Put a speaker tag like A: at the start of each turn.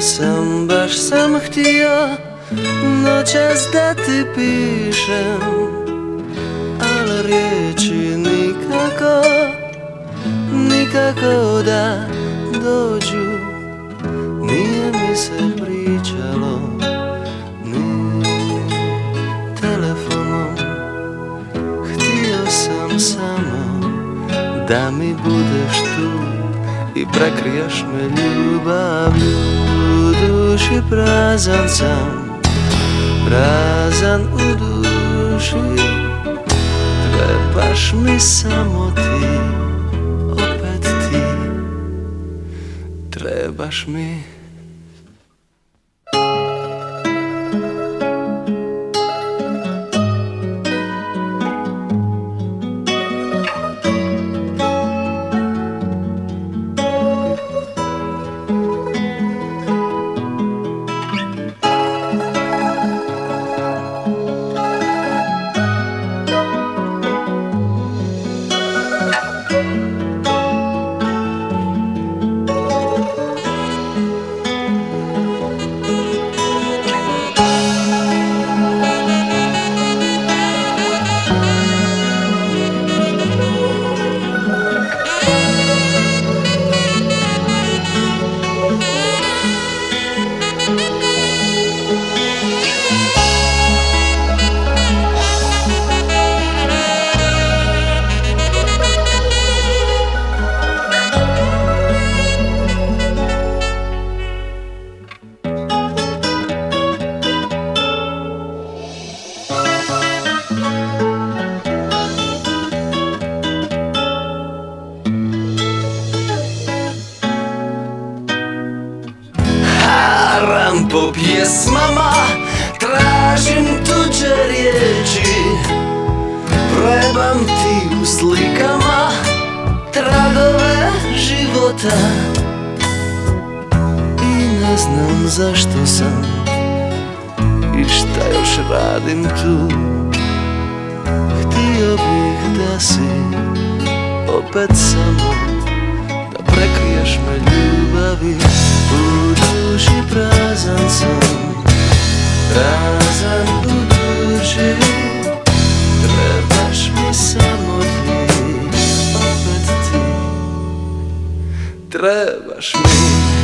A: Sam, baš sam htio Noćas da ti pišem Ali riječi nikako Nikako da dođu. Nije mi se pričalo Ni telefonom Htio sam samo Da mi budeš tu I prekriješ me ljubavlju duši prazan sam Prazan u duši. Trebaš mi samo ti Opet ti. Trebaš mi pjesmama Tražim tuđe riječi. Trebam ti u slikama Tragove života. I ne znam zašto sam I šta još radim tu. Htio bih da si Opet samo Da prekriješ me ljubavi prazan sam Prazan u duši Trebaš mi samo ti Opet ti Trebaš mi